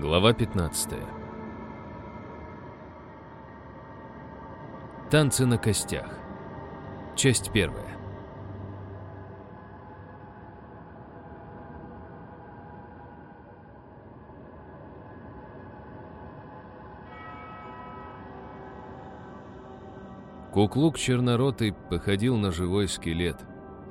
Глава 15 Танцы на костях. Часть первая. Куклук черноротый походил на живой скелет.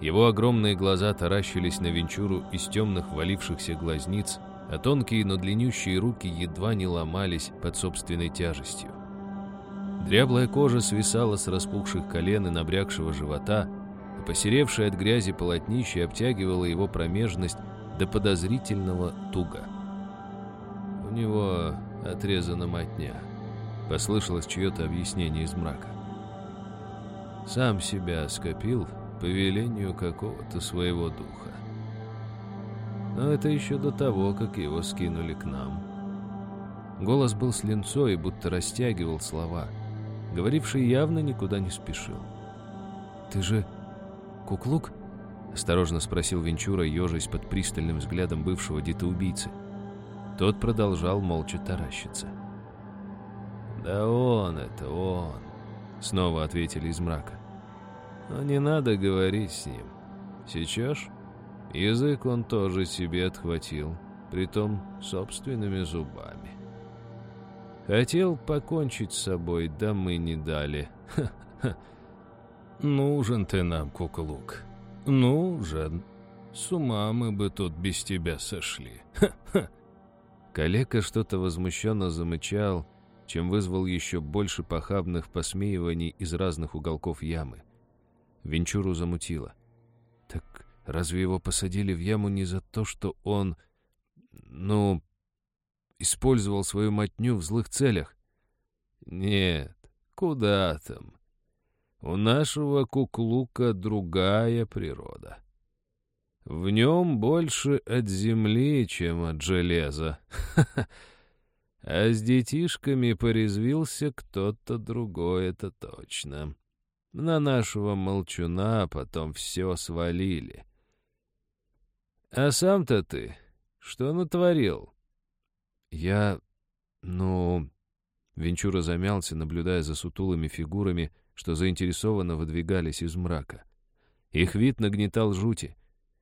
Его огромные глаза таращились на Венчуру из темных валившихся глазниц, а тонкие, но длиннющие руки едва не ломались под собственной тяжестью. Дряблая кожа свисала с распухших колен и набрякшего живота, а посеревшее от грязи полотнище обтягивало его промежность до подозрительного туга. «У него отрезана мотня», — послышалось чье-то объяснение из мрака. «Сам себя скопил по велению какого-то своего духа. Но это еще до того, как его скинули к нам». Голос был с линцой, будто растягивал слова — Говоривший явно никуда не спешил. «Ты же куклук?» — осторожно спросил Венчура, ежась под пристальным взглядом бывшего детоубийцы. Тот продолжал молча таращиться. «Да он это, он!» — снова ответили из мрака. «Но не надо говорить с ним. Сейчас язык он тоже себе отхватил, притом собственными зубами. Хотел покончить с собой, да мы не дали. Ха-ха. Нужен ты нам, куколук. Нужен. С ума мы бы тут без тебя сошли. Ха-ха. Калека что-то возмущенно замычал, чем вызвал еще больше похабных посмеиваний из разных уголков ямы. Венчуру замутило. Разве его посадили в яму не за то, что он... Ну, использовал свою мотню в злых целях? Нет, куда там. У нашего куклука другая природа. В нем больше от земли, чем от железа. А с детишками порезвился кто-то другой, это точно. На нашего молчуна потом все свалили. А сам-то ты что натворил? «Я... ну...» Венчура замялся, наблюдая за сутулыми фигурами, что заинтересованно выдвигались из мрака. Их вид нагнетал жути.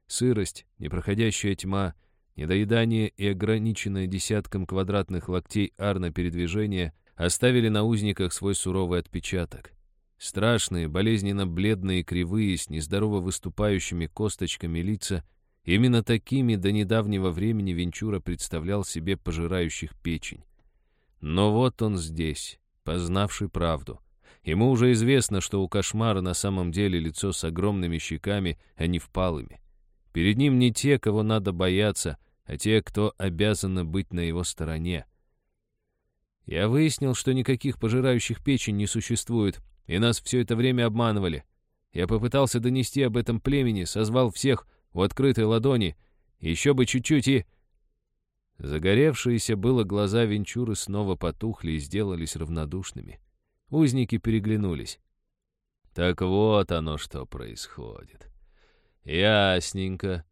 Сырость, непроходящая тьма, недоедание и ограниченное десятком квадратных локтей арна передвижения оставили на узниках свой суровый отпечаток. Страшные, болезненно бледные, кривые, с нездорово выступающими косточками лица — Именно такими до недавнего времени Венчура представлял себе пожирающих печень. Но вот он здесь, познавший правду. Ему уже известно, что у кошмара на самом деле лицо с огромными щеками, а не впалыми. Перед ним не те, кого надо бояться, а те, кто обязаны быть на его стороне. Я выяснил, что никаких пожирающих печень не существует, и нас все это время обманывали. Я попытался донести об этом племени, созвал всех, у открытой ладони. Еще бы чуть-чуть и... Загоревшиеся было глаза Венчуры снова потухли и сделались равнодушными. Узники переглянулись. Так вот оно что происходит. Ясненько.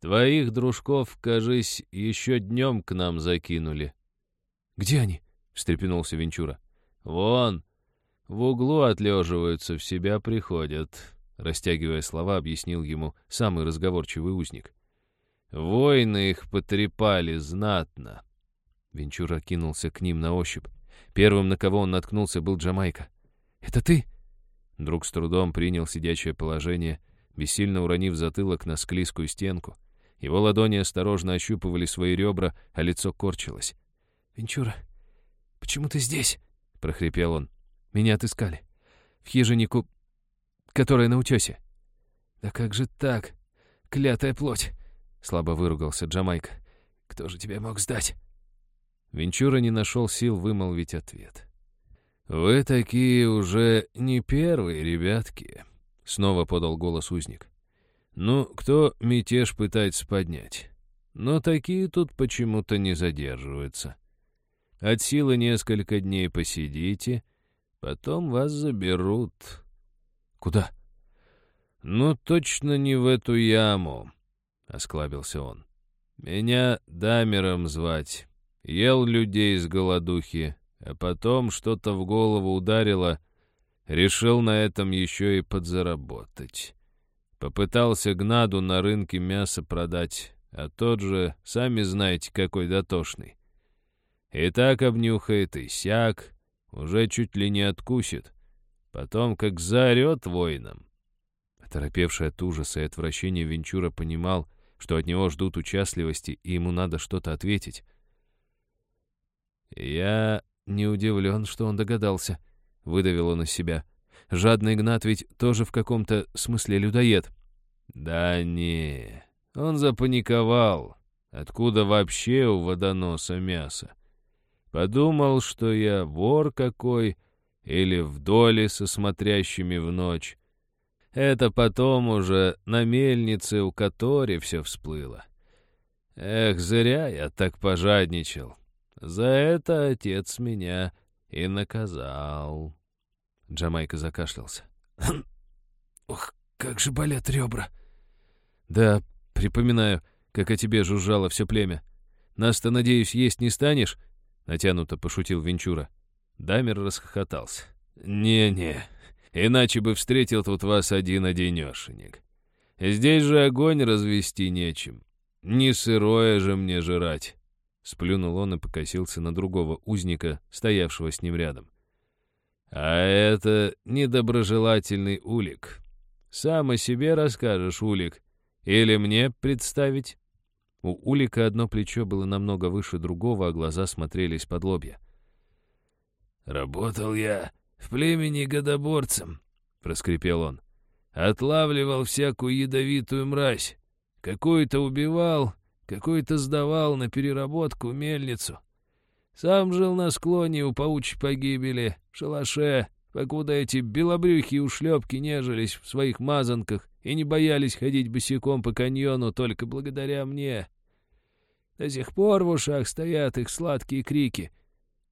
Твоих дружков, кажись, еще днем к нам закинули. Где они? встрепенулся Венчура. Вон, в углу отлеживаются, в себя приходят. Растягивая слова, объяснил ему самый разговорчивый узник. «Воины их потрепали знатно». Венчура кинулся к ним на ощупь. Первым, на кого он наткнулся, был Джамайка. «Это ты?» Друг с трудом принял сидячее положение, бессильно уронив затылок на склизкую стенку. Его ладони осторожно ощупывали свои ребра, а лицо корчилось. «Венчура, почему ты здесь?» — прохрипел он. «Меня отыскали. В хижинику которая на утесе. «Да как же так? Клятая плоть!» — слабо выругался Джамайка. «Кто же тебя мог сдать?» Венчура не нашел сил вымолвить ответ. «Вы такие уже не первые, ребятки», — снова подал голос узник. «Ну, кто мятеж пытается поднять? Но такие тут почему-то не задерживаются. От силы несколько дней посидите, потом вас заберут». «Куда?» «Ну, точно не в эту яму», — осклабился он. «Меня Дамером звать. ел людей с голодухи, а потом что-то в голову ударило, решил на этом еще и подзаработать. Попытался Гнаду на рынке мясо продать, а тот же, сами знаете, какой дотошный. И так обнюхает, и сяк, уже чуть ли не откусит. Потом как заорет воинам. Оторопевший от ужаса и отвращения Венчура понимал, что от него ждут участливости, и ему надо что-то ответить. «Я не удивлен, что он догадался», — выдавил он из себя. «Жадный Игнат ведь тоже в каком-то смысле людоед». «Да не, он запаниковал. Откуда вообще у водоноса мясо? Подумал, что я вор какой или в доле со смотрящими в ночь. Это потом уже на мельнице у которой все всплыло. Эх, зря я так пожадничал. За это отец меня и наказал. Джамайка закашлялся. «Ух, как же болят ребра!» «Да, припоминаю, как о тебе жужжало все племя. Нас-то, надеюсь, есть не станешь?» Натянуто пошутил Венчура. Дамер расхохотался. «Не-не, иначе бы встретил тут вас один-одинешенек. Здесь же огонь развести нечем. Не сырое же мне жрать. Сплюнул он и покосился на другого узника, стоявшего с ним рядом. «А это недоброжелательный улик. Сам о себе расскажешь, улик. Или мне представить?» У улика одно плечо было намного выше другого, а глаза смотрелись под лобья. «Работал я в племени годоборцем», — проскрипел он. «Отлавливал всякую ядовитую мразь. Какую-то убивал, какой-то сдавал на переработку мельницу. Сам жил на склоне у паучьей погибели, в шалаше, покуда эти белобрюхи ушлепки нежились в своих мазанках и не боялись ходить босиком по каньону только благодаря мне. До сих пор в ушах стоят их сладкие крики.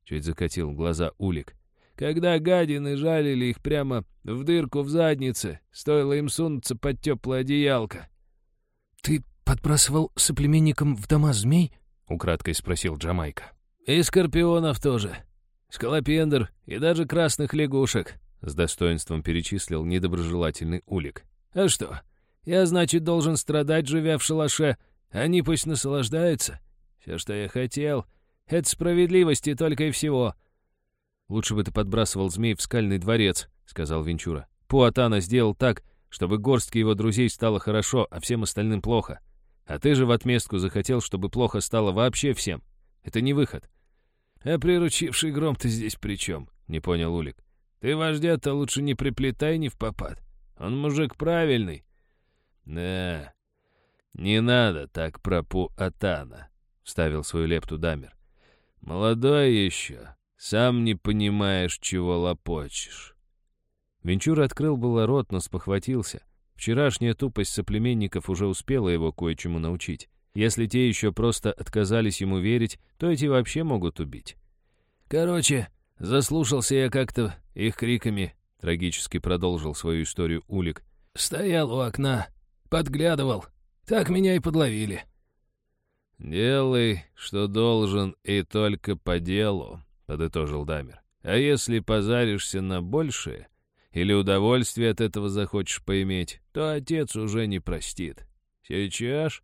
Чуть закатил глаза Улик. Когда гадины жалили их прямо в дырку в заднице, стоило им сунуться под теплое одеялко. — Ты подбрасывал соплеменникам в дома змей?» — украдкой спросил Джамайка. «И скорпионов тоже. Скалопендр и даже красных лягушек», — с достоинством перечислил недоброжелательный улик. «А что, я, значит, должен страдать, живя в шалаше? Они пусть наслаждаются. Все, что я хотел, — это справедливости только и всего». «Лучше бы ты подбрасывал змей в скальный дворец», — сказал Венчура. «Пуатана сделал так, чтобы горстке его друзей стало хорошо, а всем остальным плохо. А ты же в отместку захотел, чтобы плохо стало вообще всем. Это не выход. А приручивший гром ты здесь при чем? Не понял Улик. Ты вождя-то лучше не приплетай ни в попад. Он мужик правильный. Да, не надо так про Пу-Атана, вставил свою лепту Дамер. Молодой еще, сам не понимаешь, чего лопочешь. Венчур открыл было рот, но спохватился. Вчерашняя тупость соплеменников уже успела его кое-чему научить. Если те еще просто отказались ему верить, то эти вообще могут убить. «Короче, заслушался я как-то их криками», — трагически продолжил свою историю Улик. «Стоял у окна, подглядывал. Так меня и подловили». «Делай, что должен, и только по делу», — подытожил Дамер. «А если позаришься на большее, или удовольствие от этого захочешь поиметь, то отец уже не простит. Сейчас?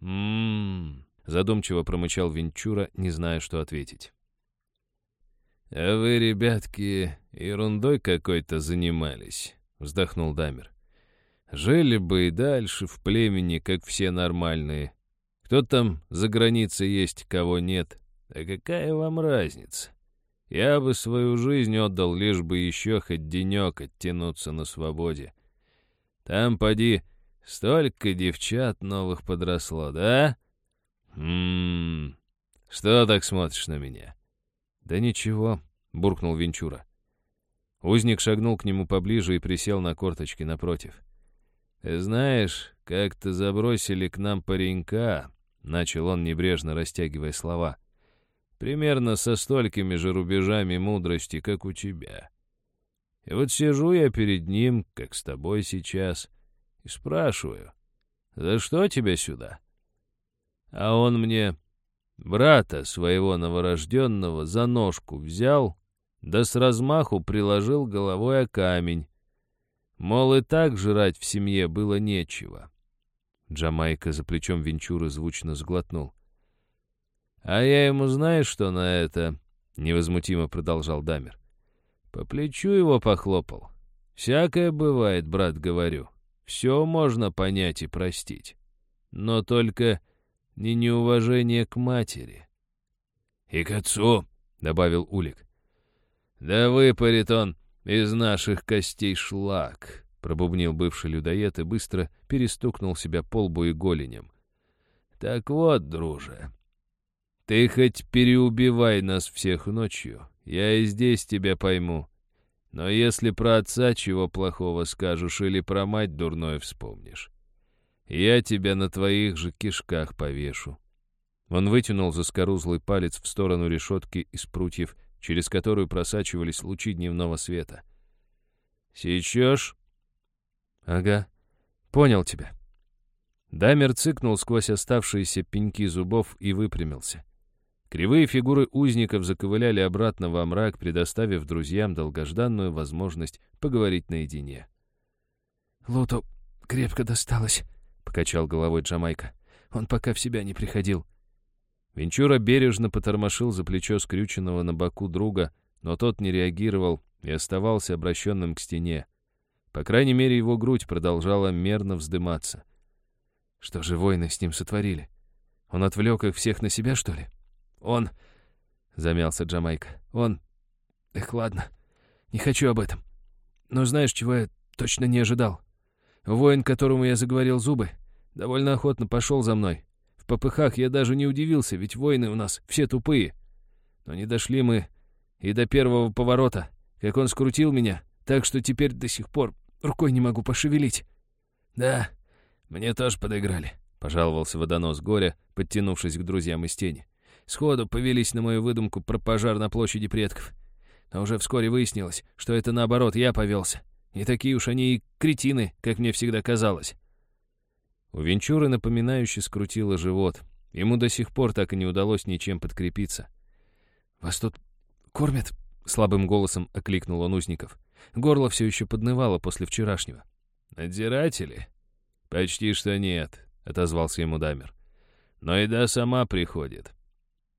Ммм, задумчиво промычал Венчура, не зная, что ответить. «А вы, ребятки, ерундой какой-то занимались», — вздохнул Дамер. «Жили бы и дальше в племени, как все нормальные. Кто там за границей есть, кого нет. А какая вам разница? Я бы свою жизнь отдал, лишь бы еще хоть денек оттянуться на свободе. Там, поди, столько девчат новых подросло, да? Ммм, что так смотришь на меня? Да ничего, буркнул Венчура. Узник шагнул к нему поближе и присел на корточки напротив. «Знаешь, как-то забросили к нам паренька», — начал он, небрежно растягивая слова. Примерно со столькими же рубежами мудрости, как у тебя. И вот сижу я перед ним, как с тобой сейчас, и спрашиваю, за что тебя сюда? А он мне, Брата своего новорожденного за ножку взял, да с размаху приложил головой о камень. Мол, и так жрать в семье было нечего. Джамайка за плечом Венчуры звучно сглотнул. «А я ему знаешь, что на это?» — невозмутимо продолжал Дамер. «По плечу его похлопал. Всякое бывает, брат, говорю. Все можно понять и простить. Но только не неуважение к матери». «И к отцу», — добавил Улик. «Да выпарит он из наших костей шлак», — пробубнил бывший людоед и быстро перестукнул себя по лбу и голеням. «Так вот, друже, ты хоть переубивай нас всех ночью, я и здесь тебя пойму. Но если про отца чего плохого скажешь или про мать дурное вспомнишь, я тебя на твоих же кишках повешу». Он вытянул заскорузлый палец в сторону решетки из прутьев, через которую просачивались лучи дневного света. «Сечешь?» «Ага, понял тебя». Дамер цыкнул сквозь оставшиеся пеньки зубов и выпрямился. Кривые фигуры узников заковыляли обратно во мрак, предоставив друзьям долгожданную возможность поговорить наедине. «Лоту крепко досталось», — покачал головой Джамайка. «Он пока в себя не приходил». Венчура бережно потормошил за плечо скрюченного на боку друга, но тот не реагировал и оставался обращенным к стене. По крайней мере, его грудь продолжала мерно вздыматься. Что же воины с ним сотворили? Он отвлек их всех на себя, что ли? Он... Замялся Джамайка. Он... Эх, ладно. Не хочу об этом. Но знаешь, чего я точно не ожидал? Воин, которому я заговорил зубы, довольно охотно пошел за мной. В попыхах я даже не удивился, ведь воины у нас все тупые. Но не дошли мы и до первого поворота, как он скрутил меня, так что теперь до сих пор рукой не могу пошевелить. Да, мне тоже подыграли, — пожаловался водонос горя, подтянувшись к друзьям из тени. Сходу повелись на мою выдумку про пожар на площади предков. Но уже вскоре выяснилось, что это наоборот, я повелся. Не такие уж они и кретины, как мне всегда казалось. У Венчуры напоминающе скрутило живот. Ему до сих пор так и не удалось ничем подкрепиться. «Вас тут кормят?» — слабым голосом окликнул он узников. Горло все еще поднывало после вчерашнего. «Надзиратели?» «Почти что нет», — отозвался ему Дамер. «Но еда сама приходит.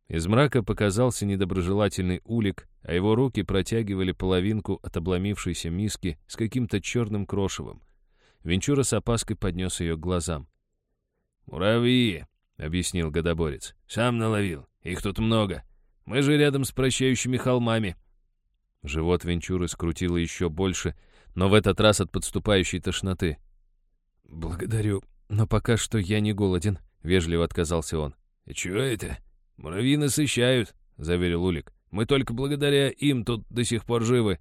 Из мрака показался недоброжелательный улик, а его руки протягивали половинку от обломившейся миски с каким-то черным крошевом. Венчура с опаской поднес ее к глазам. «Муравьи», — объяснил годоборец. «Сам наловил. Их тут много. Мы же рядом с прощающими холмами». Живот Венчуры скрутило еще больше, но в этот раз от подступающей тошноты. «Благодарю, но пока что я не голоден», — вежливо отказался он. «И чего это?» «Муравьи насыщают», — заверил Улик. «Мы только благодаря им тут до сих пор живы.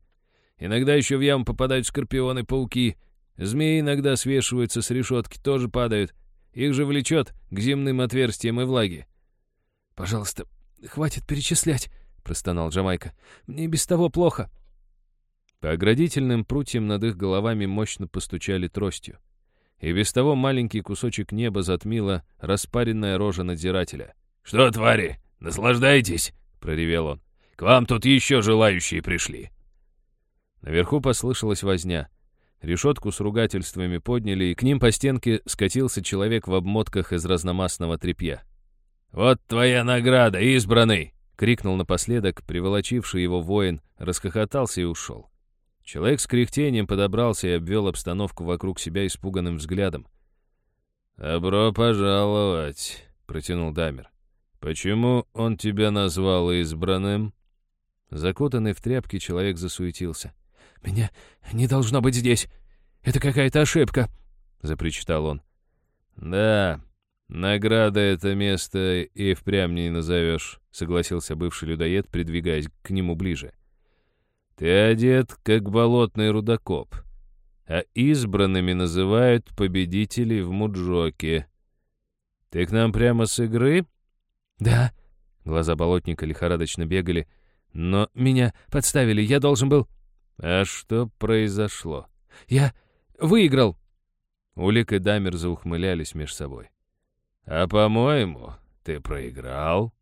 Иногда еще в яму попадают скорпионы, пауки. Змеи иногда свешиваются с решетки, тоже падают. Их же влечет к земным отверстиям и влаге». «Пожалуйста, хватит перечислять», — простонал Джамайка. «Мне без того плохо». По оградительным прутьям над их головами мощно постучали тростью. И без того маленький кусочек неба затмила распаренная рожа надзирателя — «Что, твари, наслаждайтесь!» — проревел он. «К вам тут еще желающие пришли!» Наверху послышалась возня. Решетку с ругательствами подняли, и к ним по стенке скатился человек в обмотках из разномастного тряпья. «Вот твоя награда, избранный!» — крикнул напоследок, приволочивший его воин, расхохотался и ушел. Человек с кряхтением подобрался и обвел обстановку вокруг себя испуганным взглядом. «Добро пожаловать!» — протянул Дамер. «Почему он тебя назвал избранным?» Закутанный в тряпки человек засуетился. «Меня не должно быть здесь. Это какая-то ошибка», — запричитал он. «Да, награда это место и впрямь не назовешь», — согласился бывший людоед, придвигаясь к нему ближе. «Ты одет, как болотный рудокоп, а избранными называют победителей в Муджоке. Ты к нам прямо с игры?» «Да». Глаза болотника лихорадочно бегали. «Но меня подставили, я должен был...» «А что произошло?» «Я выиграл». Улик и Дамер заухмылялись между собой. «А, по-моему, ты проиграл»,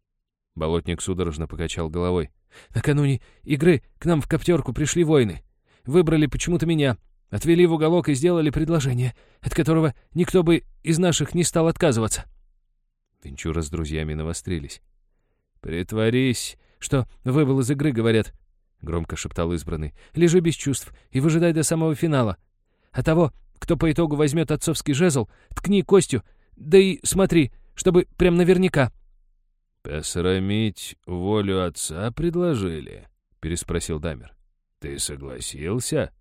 Болотник судорожно покачал головой. «Накануне игры к нам в коптерку пришли воины. Выбрали почему-то меня, отвели в уголок и сделали предложение, от которого никто бы из наших не стал отказываться». Венчура с друзьями навострились. «Притворись, что выбыл из игры, говорят», — громко шептал избранный. «Лежи без чувств и выжидай до самого финала. А того, кто по итогу возьмет отцовский жезл, ткни костью, да и смотри, чтобы прям наверняка». «Посрамить волю отца предложили?» — переспросил Дамер. «Ты согласился?»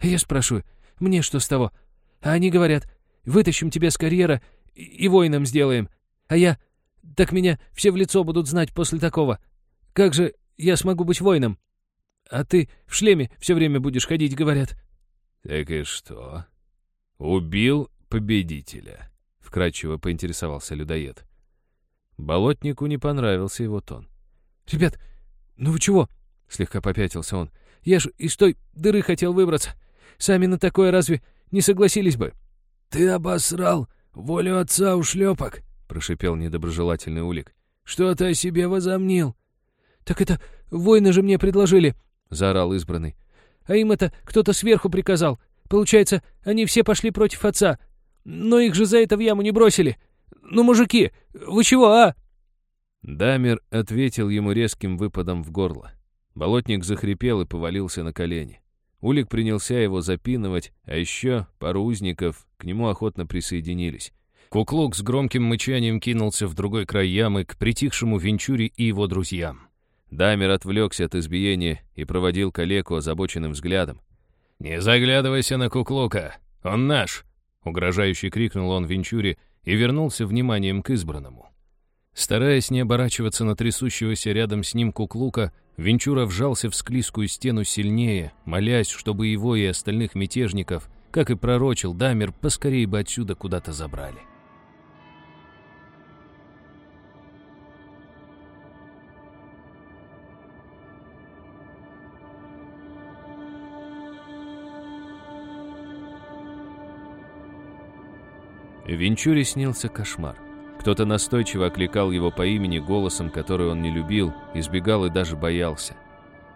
«Я спрашиваю, мне что с того? А они говорят, вытащим тебя с карьера и воином сделаем. А я... Так меня все в лицо будут знать после такого. Как же я смогу быть воином? А ты в шлеме все время будешь ходить, говорят». «Так и что? Убил победителя?» — вкратчиво поинтересовался людоед. Болотнику не понравился его тон. «Ребят, ну вы чего?» — слегка попятился он. «Я ж из той дыры хотел выбраться. Сами на такое разве не согласились бы?» «Ты обосрал волю отца у шлепок!» — прошипел недоброжелательный улик. «Что ты о себе возомнил?» «Так это воины же мне предложили!» — заорал избранный. «А им это кто-то сверху приказал. Получается, они все пошли против отца. Но их же за это в яму не бросили. Ну, мужики, вы чего, а?» Дамер ответил ему резким выпадом в горло. Болотник захрипел и повалился на колени. Улик принялся его запинывать, а еще пару узников к нему охотно присоединились. Куклук с громким мычанием кинулся в другой край ямы к притихшему Венчуре и его друзьям. Дамер отвлекся от избиения и проводил калеку озабоченным взглядом. «Не заглядывайся на Куклука! Он наш!» — угрожающе крикнул он Венчуре и вернулся вниманием к избранному. Стараясь не оборачиваться на трясущегося рядом с ним Куклука, Венчура вжался в склизкую стену сильнее, молясь, чтобы его и остальных мятежников, как и пророчил Дамер, поскорее бы отсюда куда-то забрали. Венчуре снился кошмар. Кто-то настойчиво окликал его по имени голосом, который он не любил, избегал и даже боялся.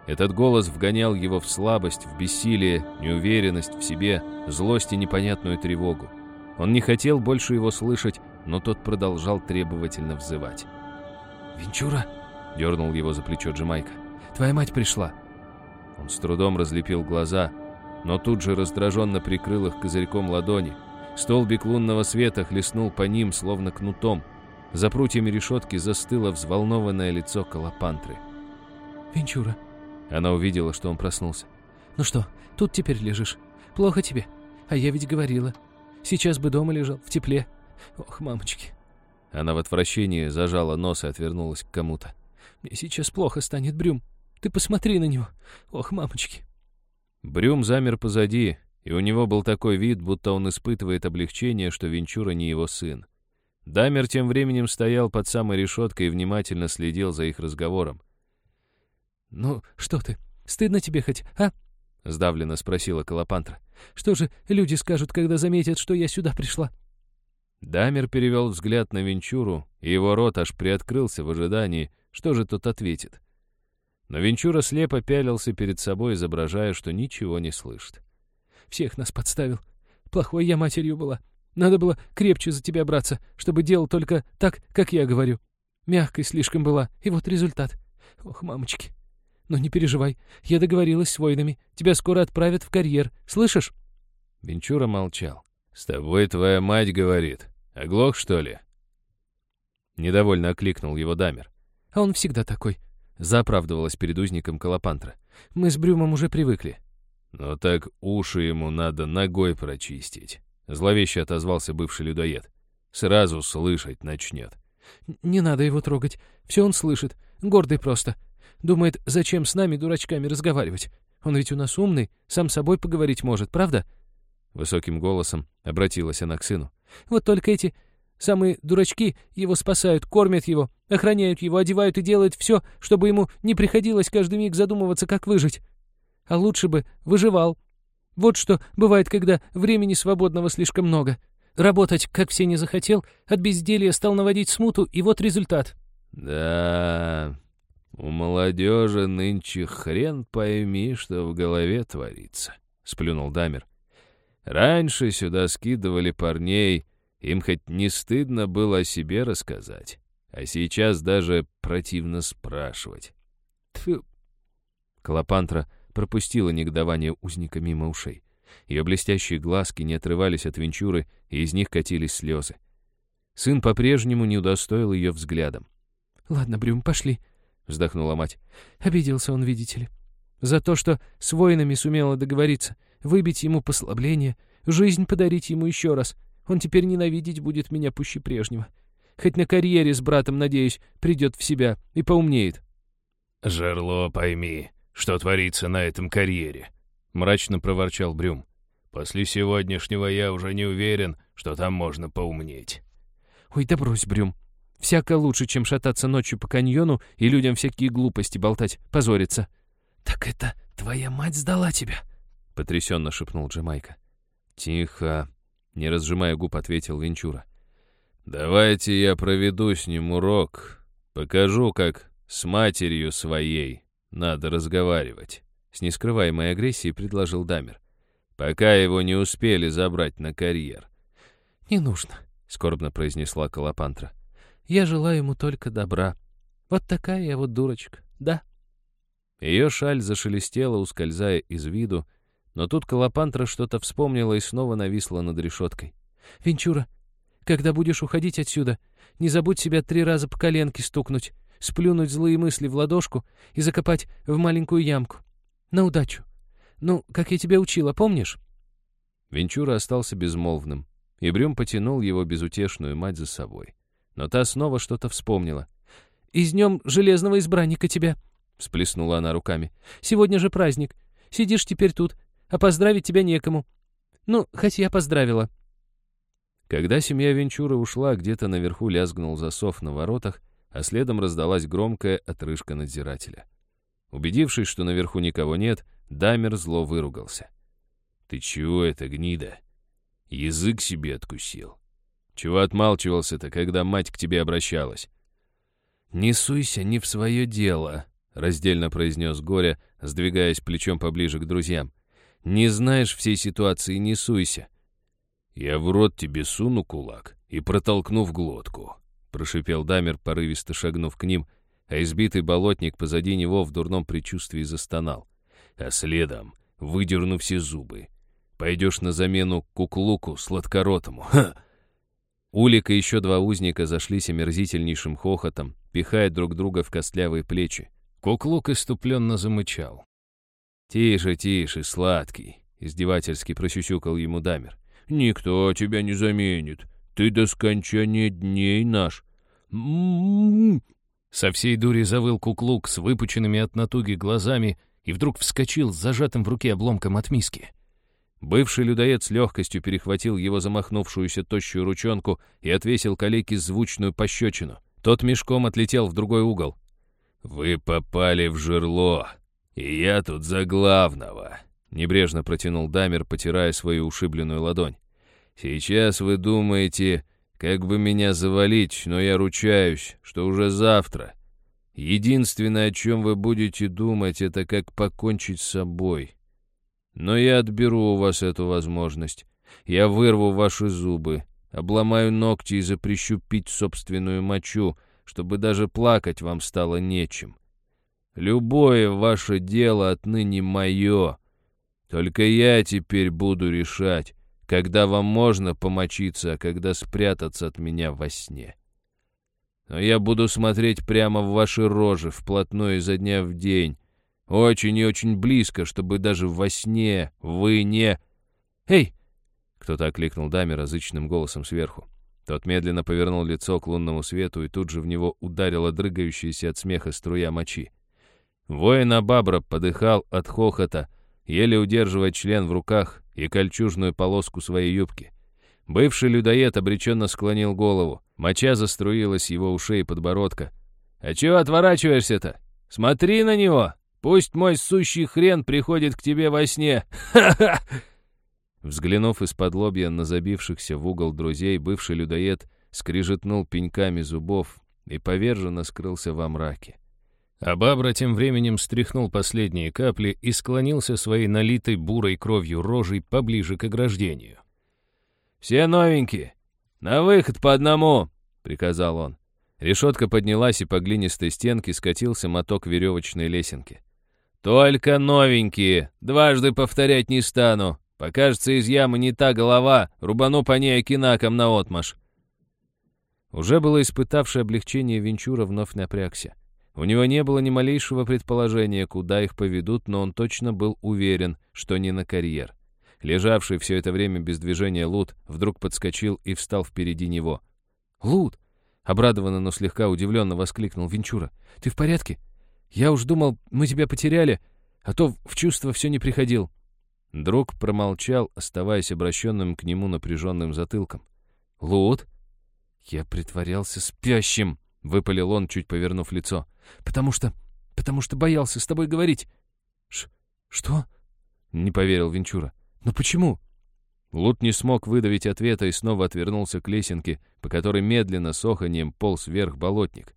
Этот голос вгонял его в слабость, в бессилие, неуверенность в себе, злость и непонятную тревогу. Он не хотел больше его слышать, но тот продолжал требовательно взывать. «Венчура!» — дернул его за плечо Джемайка. «Твоя мать пришла!» Он с трудом разлепил глаза, но тут же раздраженно прикрыл их козырьком ладони — Столбик лунного света хлестнул по ним, словно кнутом. За прутьями решетки застыло взволнованное лицо Калапантры. «Венчура». Она увидела, что он проснулся. «Ну что, тут теперь лежишь? Плохо тебе? А я ведь говорила. Сейчас бы дома лежал, в тепле. Ох, мамочки». Она в отвращении зажала нос и отвернулась к кому-то. «Мне сейчас плохо станет, Брюм. Ты посмотри на него. Ох, мамочки». Брюм замер позади, и у него был такой вид, будто он испытывает облегчение, что Венчура не его сын. Дамер тем временем стоял под самой решеткой и внимательно следил за их разговором. «Ну, что ты, стыдно тебе хоть, а?» — сдавленно спросила Колопантра. «Что же люди скажут, когда заметят, что я сюда пришла?» Дамер перевел взгляд на Венчуру, и его рот аж приоткрылся в ожидании, что же тот ответит. Но Венчура слепо пялился перед собой, изображая, что ничего не слышит. Всех нас подставил. Плохой я матерью была. Надо было крепче за тебя браться, чтобы делал только так, как я говорю. Мягкой слишком была, и вот результат. Ох, мамочки. Но не переживай, я договорилась с воинами. Тебя скоро отправят в карьер, слышишь?» Венчура молчал. «С тобой твоя мать говорит. Оглох, что ли?» Недовольно окликнул его Дамер. «А он всегда такой», — заоправдывалась перед узником Колопантра. «Мы с Брюмом уже привыкли. «Но так уши ему надо ногой прочистить», — зловеще отозвался бывший людоед. «Сразу слышать начнет». «Не надо его трогать. Все он слышит. Гордый просто. Думает, зачем с нами, дурачками, разговаривать? Он ведь у нас умный, сам собой поговорить может, правда?» Высоким голосом обратилась она к сыну. «Вот только эти самые дурачки его спасают, кормят его, охраняют его, одевают и делают все, чтобы ему не приходилось каждый миг задумываться, как выжить а лучше бы выживал. Вот что бывает, когда времени свободного слишком много. Работать, как все не захотел, от безделья стал наводить смуту, и вот результат. Да, у молодежи нынче хрен пойми, что в голове творится, сплюнул Дамер. Раньше сюда скидывали парней, им хоть не стыдно было о себе рассказать, а сейчас даже противно спрашивать. Тьфу. Клопантра пропустила негодование узника мимо ушей. Ее блестящие глазки не отрывались от Венчуры, и из них катились слезы. Сын по-прежнему не удостоил ее взглядом. «Ладно, Брюм, пошли», — вздохнула мать. «Обиделся он, видите ли. За то, что с воинами сумела договориться, выбить ему послабление, жизнь подарить ему еще раз. Он теперь ненавидеть будет меня пуще прежнего. Хоть на карьере с братом, надеюсь, придет в себя и поумнеет». «Жерло, пойми, что творится на этом карьере», — мрачно проворчал Брюм. «После сегодняшнего я уже не уверен, что там можно поумнеть». «Ой, да брось, Брюм. Всяко лучше, чем шататься ночью по каньону и людям всякие глупости болтать, позориться». «Так это твоя мать сдала тебя?» — потрясенно шепнул Джамайка. «Тихо», — не разжимая губ, ответил Венчура. «Давайте я проведу с ним урок, покажу, как с матерью своей надо разговаривать», — с нескрываемой агрессией предложил Дамер. «Пока его не успели забрать на карьер». «Не нужно», — скорбно произнесла Колопантра. «Я желаю ему только добра. Вот такая я вот дурочка, да?» Ее шаль зашелестела, ускользая из виду, но тут Колопантра что-то вспомнила и снова нависла над решеткой. «Венчура, когда будешь уходить отсюда, не забудь себя три раза по коленке стукнуть, сплюнуть злые мысли в ладошку и закопать в маленькую ямку. На удачу. Ну, как я тебя учила, помнишь?» Венчура остался безмолвным, и Брюм потянул его безутешную мать за собой. Но та снова что-то вспомнила. «И с днем железного избранника тебя!» — всплеснула она руками. «Сегодня же праздник. Сидишь теперь тут, а поздравить тебя некому. Ну, хоть я поздравила». Когда семья Венчура ушла, где-то наверху лязгнул засов на воротах, а следом раздалась громкая отрыжка надзирателя. Убедившись, что наверху никого нет, Дамер зло выругался. «Ты чего это, гнида? Язык себе откусил. Чего отмалчивался-то, когда мать к тебе обращалась?» «Не суйся не в свое дело», — раздельно произнес Горя, сдвигаясь плечом поближе к друзьям. «Не знаешь всей ситуации, не суйся». «Я в рот тебе суну кулак и протолкну в глотку», — прошипел Дамер, порывисто шагнув к ним, а избитый болотник позади него в дурном предчувствии застонал. «А следом выдерну все зубы. Пойдешь на замену куклуку сладкоротому. Ха!» Улик и еще два узника зашлись омерзительнейшим хохотом, пихая друг друга в костлявые плечи. Куклук иступленно замычал. «Тише, тише, сладкий!» — издевательски просюсюкал ему Дамер. «Никто тебя не заменит. Ты до скончания дней наш». «М-м-м!» Со всей дури завыл куклук с выпученными от натуги глазами и вдруг вскочил с зажатым в руке обломком от миски. Бывший людоед с легкостью перехватил его замахнувшуюся тощую ручонку и отвесил калеке звучную пощечину. Тот мешком отлетел в другой угол. «Вы попали в жерло, и я тут за главного», — небрежно протянул Дамер, потирая свою ушибленную ладонь. «Сейчас вы думаете, как бы меня завалить, но я ручаюсь, что уже завтра. Единственное, о чем вы будете думать, это как покончить с собой». Но я отберу у вас эту возможность. Я вырву ваши зубы, обломаю ногти и запрещу пить собственную мочу, чтобы даже плакать вам стало нечем. Любое ваше дело отныне мое. Только я теперь буду решать, когда вам можно помочиться, а когда спрятаться от меня во сне. Но я буду смотреть прямо в ваши рожи вплотную изо дня в день, очень и очень близко, чтобы даже во сне вы не... «Эй!» — кто-то окликнул даме разычным голосом сверху. Тот медленно повернул лицо к лунному свету, и тут же в него ударила дрыгающаяся от смеха струя мочи. Воин Абабра подыхал от хохота, еле удерживая член в руках и кольчужную полоску своей юбки. Бывший людоед обреченно склонил голову. Моча заструилась его ушей и подбородка. «А чего отворачиваешься-то? Смотри на него!» Пусть мой сущий хрен приходит к тебе во сне. Ха-ха!» Взглянув из-под лобья на забившихся в угол друзей, бывший людоед скрижетнул пеньками зубов, и поверженно скрылся во мраке. А Бабра тем временем стряхнул последние капли и склонился своей налитой бурой кровью рожей поближе к ограждению. «Все новенькие! На выход по одному!» — приказал он. Решетка поднялась, и по глинистой стенке скатился моток веревочной лесенки. «Только новенькие! Дважды повторять не стану! Покажется из ямы не та голова, рубану по ней окинаком наотмашь!» Уже было испытавшее облегчение Венчура вновь напрягся. У него не было ни малейшего предположения, куда их поведут, но он точно был уверен, что не на карьер. Лежавший все это время без движения Лут вдруг подскочил и встал впереди него. «Лут!» — обрадованно, но слегка удивленно воскликнул Венчура. «Ты в порядке? Я уж думал, мы тебя потеряли, а то в чувство все не приходил». Друг промолчал, оставаясь обращенным к нему напряженным затылком. «Лут?» Я притворялся спящим. — выпалил он, чуть повернув лицо. «Потому что... потому что боялся с тобой говорить». Ш «Что?» — не поверил Венчура. «Но почему?» Лут не смог выдавить ответа и снова отвернулся к лесенке, по которой медленно с оханьем полз вверх болотник.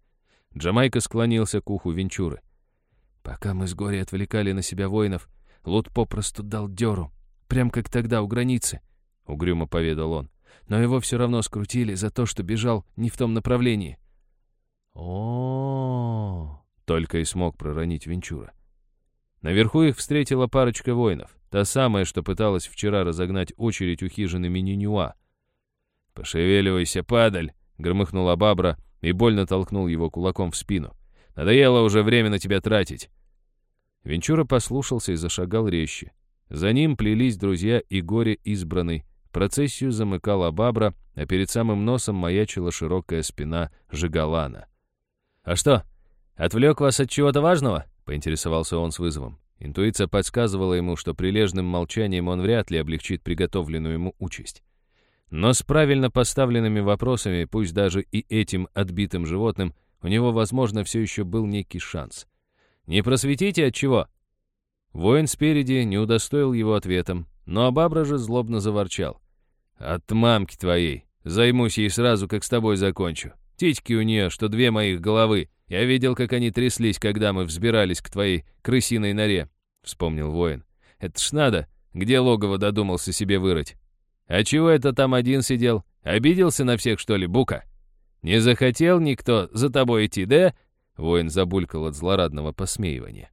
Джамайка склонился к уху Венчуры. «Пока мы с горя отвлекали на себя воинов, Лут попросту дал дёру, прям как тогда у границы», — угрюмо поведал он. «Но его все равно скрутили за то, что бежал не в том направлении о только и смог проронить Венчура. Наверху их встретила парочка воинов, та самая, что пыталась вчера разогнать очередь у хижины Мининюа. «Пошевеливайся, падаль!» — громыхнула Бабра и больно толкнул его кулаком в спину. «Надоело уже время на тебя тратить!» Венчура послушался и зашагал резче. За ним плелись друзья и горе избранный. Процессию замыкала Бабра, а перед самым носом маячила широкая спина Жигалана. «А что, отвлек вас от чего-то важного?» — поинтересовался он с вызовом. Интуиция подсказывала ему, что прилежным молчанием он вряд ли облегчит приготовленную ему участь. Но с правильно поставленными вопросами, пусть даже и этим отбитым животным, у него, возможно, все еще был некий шанс. «Не просветите от чего?» Воин спереди не удостоил его ответом, но Абабра же злобно заворчал. «От мамки твоей. Займусь ей сразу, как с тобой закончу. Титьки у нее, что две моих головы. Я видел, как они тряслись, когда мы взбирались к твоей крысиной норе», — вспомнил воин. «Это ж надо, где логово додумался себе вырыть. А чего это там один сидел? Обиделся на всех, что ли, Бука? Не захотел никто за тобой идти, да?» Воин забулькал от злорадного посмеивания.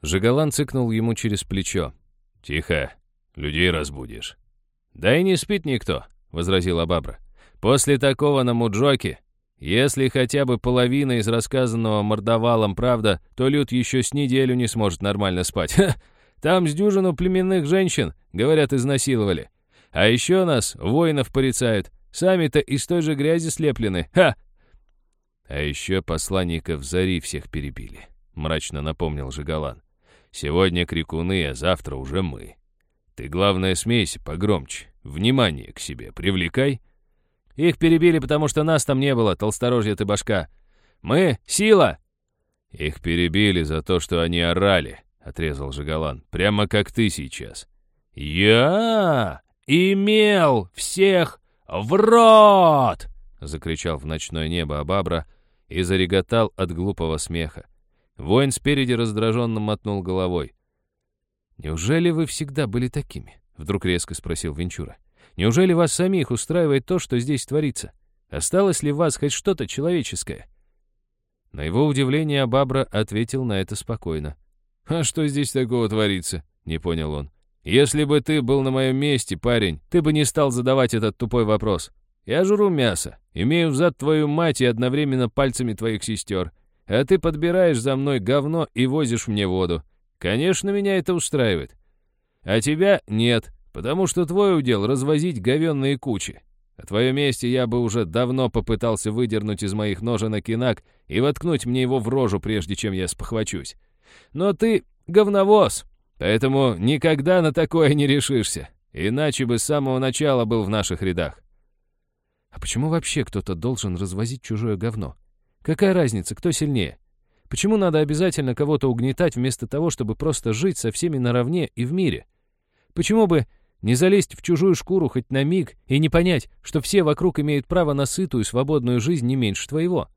Жигалан цыкнул ему через плечо. «Тихо, людей разбудишь». «Да и не спит никто», — возразила Бабра. «После такого на Муджоке если хотя бы половина из рассказанного мордовалом правда, то Люд еще с неделю не сможет нормально спать. Ха! Там с дюжину племенных женщин, говорят, изнасиловали. А еще нас, воинов, порицают. Сами-то из той же грязи слеплены. Ха! А еще посланников Зари всех перебили, мрачно напомнил Жигалан. Сегодня крикуны, а завтра уже мы. Ты, главное, смейся погромче. Внимание к себе привлекай — их перебили, потому что нас там не было, толсторожья ты башка. Мы — сила!» «Их перебили за то, что они орали», — отрезал Жигалан. «Прямо как ты сейчас». «Я имел всех в рот!» — закричал в ночное небо Абабра и зареготал от глупого смеха. Воин спереди раздраженно мотнул головой. «Неужели вы всегда были такими?» — вдруг резко спросил Венчура. Неужели вас самих устраивает то, что здесь творится? Осталось ли в вас хоть что-то человеческое?» На его удивление Абабра ответил на это спокойно. «А что здесь такого творится?» — не понял он. «Если бы ты был на моем месте, парень, ты бы не стал задавать этот тупой вопрос. Я жру мясо, имею взад твою мать и одновременно пальцами твоих сестер, а ты подбираешь за мной говно и возишь мне воду. Конечно, меня это устраивает. А тебя нет, Потому что твой удел — развозить говенные кучи. На твоем месте я бы уже давно попытался выдернуть из моих ножен кинак и воткнуть мне его в рожу, прежде чем я спохвачусь. Но ты говновоз, поэтому никогда на такое не решишься, иначе бы с самого начала был в наших рядах. А почему вообще кто-то должен развозить чужое говно? Какая разница, кто сильнее? Почему надо обязательно кого-то угнетать вместо того, чтобы просто жить со всеми наравне и в мире? Почему бы не залезть в чужую шкуру хоть на миг и не понять, что все вокруг имеют право на сытую, свободную жизнь не меньше твоего.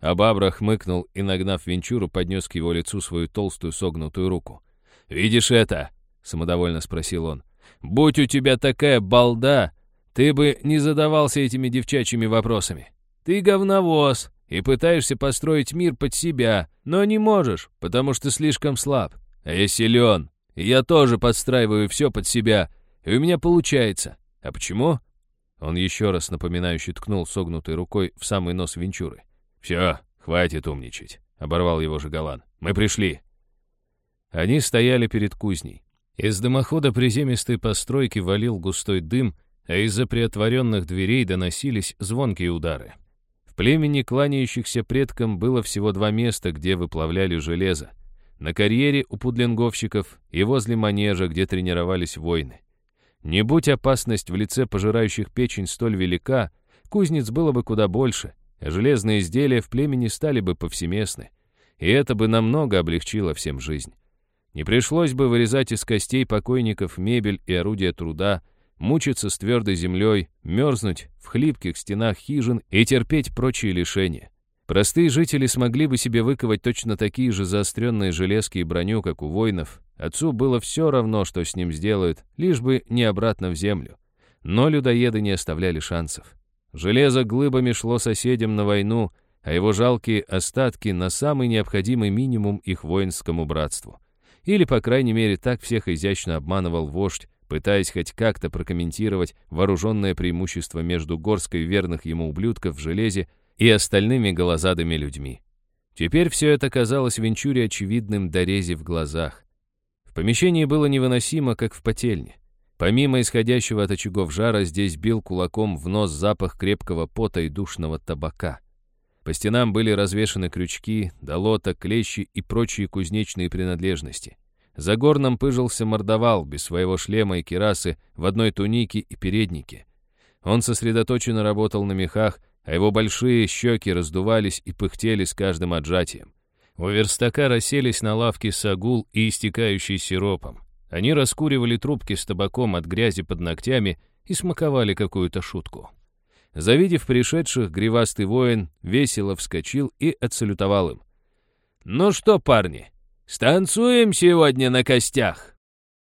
А Бабра хмыкнул и, нагнав Венчуру, поднес к его лицу свою толстую согнутую руку. «Видишь это?» — самодовольно спросил он. «Будь у тебя такая балда, ты бы не задавался этими девчачьими вопросами. Ты говновоз и пытаешься построить мир под себя, но не можешь, потому что слишком слаб. А я силен, и я тоже подстраиваю все под себя, и у меня получается. А почему?» Он еще раз напоминающе ткнул согнутой рукой в самый нос Венчуры. «Все, хватит умничать», — оборвал его же Галан. «Мы пришли». Они стояли перед кузней. Из дымохода приземистой постройки валил густой дым, а из-за приотворенных дверей доносились звонкие удары. В племени кланяющихся предкам было всего два места, где выплавляли железо. На карьере у пудлинговщиков и возле манежа, где тренировались воины. Не будь опасность в лице пожирающих печень столь велика, кузнец было бы куда больше, а железные изделия в племени стали бы повсеместны. И это бы намного облегчило всем жизнь. Не пришлось бы вырезать из костей покойников мебель и орудия труда, мучиться с твердой землей, мерзнуть в хлипких стенах хижин и терпеть прочие лишения. Простые жители смогли бы себе выковать точно такие же заостренные железки и броню, как у воинов. Отцу было все равно, что с ним сделают, лишь бы не обратно в землю. Но людоеды не оставляли шансов. Железо глыбами шло соседям на войну, а его жалкие остатки на самый необходимый минимум их воинскому братству. Или, по крайней мере, так всех изящно обманывал вождь, пытаясь хоть как-то прокомментировать вооруженное преимущество между горской верных ему ублюдков в железе и остальными голозадыми людьми. Теперь все это казалось Венчуре очевидным дорези в глазах. В помещении было невыносимо, как в потельне. Помимо исходящего от очагов жара, здесь бил кулаком в нос запах крепкого пота и душного табака. По стенам были развешаны крючки, долота, клещи и прочие кузнечные принадлежности. За горном пыжился мордовал без своего шлема и керасы в одной тунике и переднике. Он сосредоточенно работал на мехах, а его большие щеки раздувались и пыхтели с каждым отжатием. У верстака расселись на лавке сагул и истекающий сиропом. Они раскуривали трубки с табаком от грязи под ногтями и смаковали какую-то шутку. Завидев пришедших, гривастый воин весело вскочил и отсалютовал им. «Ну что, парни, станцуем сегодня на костях?»